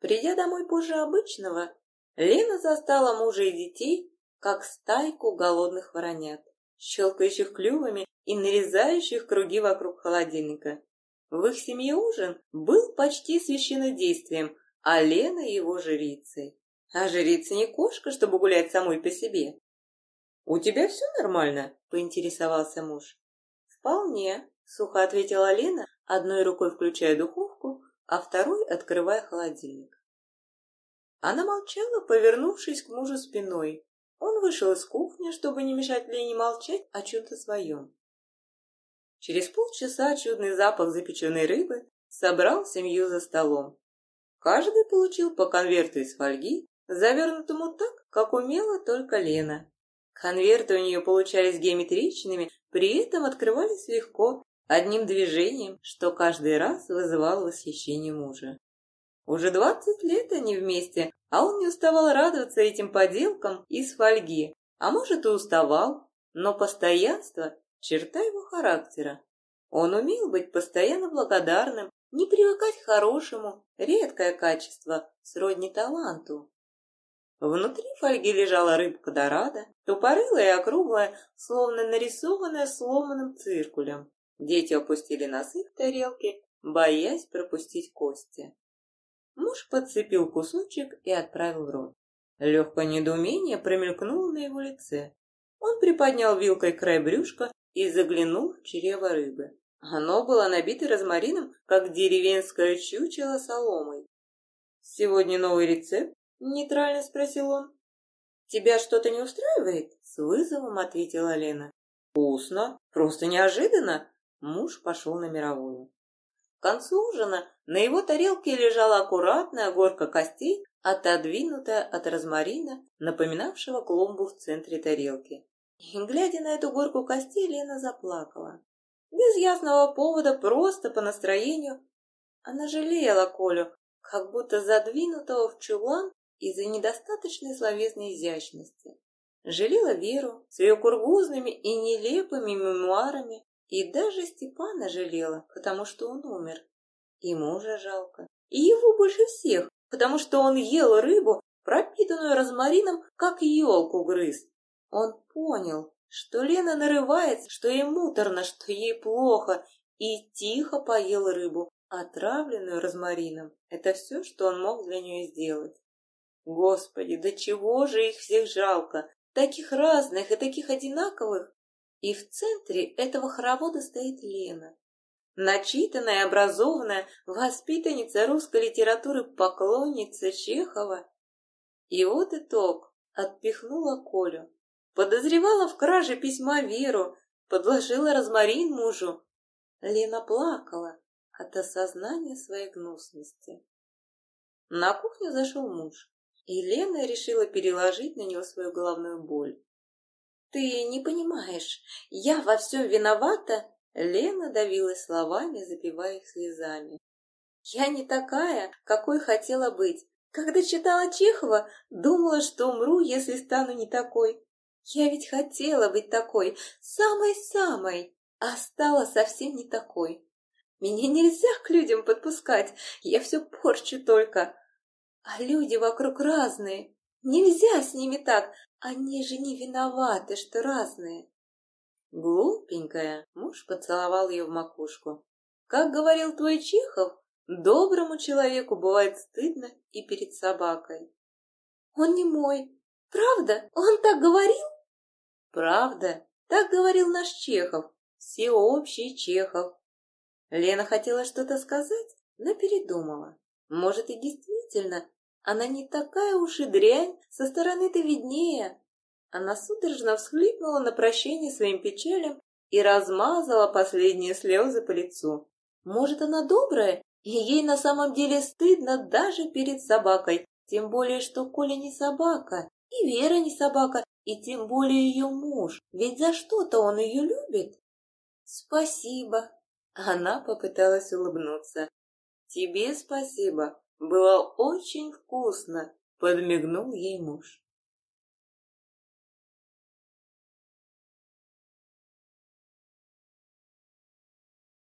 Придя домой позже обычного, Лена застала мужа и детей, как стайку голодных воронят, щелкающих клювами и нарезающих круги вокруг холодильника. В их семье ужин был почти священнодействием, а Лена его жрицей. А жрица не кошка, чтобы гулять самой по себе. «У тебя все нормально?» – поинтересовался муж. «Вполне», – сухо ответила Лена, одной рукой включая духовку, а второй открывая холодильник. Она молчала, повернувшись к мужу спиной. Он вышел из кухни, чтобы не мешать Лене молчать о чем-то своем. Через полчаса чудный запах запеченной рыбы собрал семью за столом. Каждый получил по конверту из фольги, завернутому так, как умела только Лена. Конверты у нее получались геометричными, при этом открывались легко, одним движением, что каждый раз вызывало восхищение мужа. Уже двадцать лет они вместе, а он не уставал радоваться этим поделкам из фольги. А может и уставал, но постоянство – черта его характера. Он умел быть постоянно благодарным, не привыкать к хорошему, редкое качество, сродни таланту. Внутри фольги лежала рыбка дорадо, тупорылая и округлая, словно нарисованная сломанным циркулем. Дети опустили носы в тарелки, боясь пропустить кости. Муж подцепил кусочек и отправил в рот. Легкое недоумение промелькнуло на его лице. Он приподнял вилкой край брюшка и заглянул в чрево рыбы. Оно было набито розмарином, как деревенское чучело соломой. «Сегодня новый рецепт?» – нейтрально спросил он. «Тебя что-то не устраивает?» – с вызовом ответила Лена. «Вкусно, просто неожиданно!» Муж пошел на мировую. К концу ужина на его тарелке лежала аккуратная горка костей, отодвинутая от розмарина, напоминавшего клумбу в центре тарелки. И, глядя на эту горку костей, Лена заплакала. Без ясного повода, просто по настроению. Она жалела Колю, как будто задвинутого в чулан из-за недостаточной словесной изящности. Жалела Веру с ее кургузными и нелепыми мемуарами, и даже Степана жалела, потому что он умер. И мужа жалко. И его больше всех, потому что он ел рыбу, пропитанную розмарином, как елку грыз. Он понял, что Лена нарывается, что ей муторно, что ей плохо, и тихо поел рыбу, отравленную розмарином. Это все, что он мог для нее сделать. Господи, да чего же их всех жалко, таких разных и таких одинаковых. И в центре этого хоровода стоит Лена. Начитанная, образованная, воспитанница русской литературы, поклонница Чехова. И вот итог. Отпихнула Колю. Подозревала в краже письма Веру, подложила розмарин мужу. Лена плакала от осознания своей гнусности. На кухню зашел муж, и Лена решила переложить на него свою головную боль. «Ты не понимаешь, я во всем виновата?» Лена давилась словами, запивая их слезами. «Я не такая, какой хотела быть. Когда читала Чехова, думала, что умру, если стану не такой. Я ведь хотела быть такой, самой-самой, а стала совсем не такой. Меня нельзя к людям подпускать, я все порчу только. А люди вокруг разные, нельзя с ними так, они же не виноваты, что разные. Глупенькая, муж поцеловал ее в макушку. Как говорил твой Чехов, доброму человеку бывает стыдно и перед собакой. Он не мой. Правда? Он так говорил? Правда. Так говорил наш Чехов, всеобщий Чехов. Лена хотела что-то сказать, но передумала. Может, и действительно она не такая уж и дрянь, со стороны-то виднее. Она судорожно всхлипнула на прощение своим печалям и размазала последние слезы по лицу. Может, она добрая, и ей на самом деле стыдно даже перед собакой, тем более, что Коля не собака, и Вера не собака, и тем более ее муж, ведь за что-то он ее любит. Спасибо. Она попыталась улыбнуться. Тебе спасибо. Было очень вкусно, подмигнул ей муж.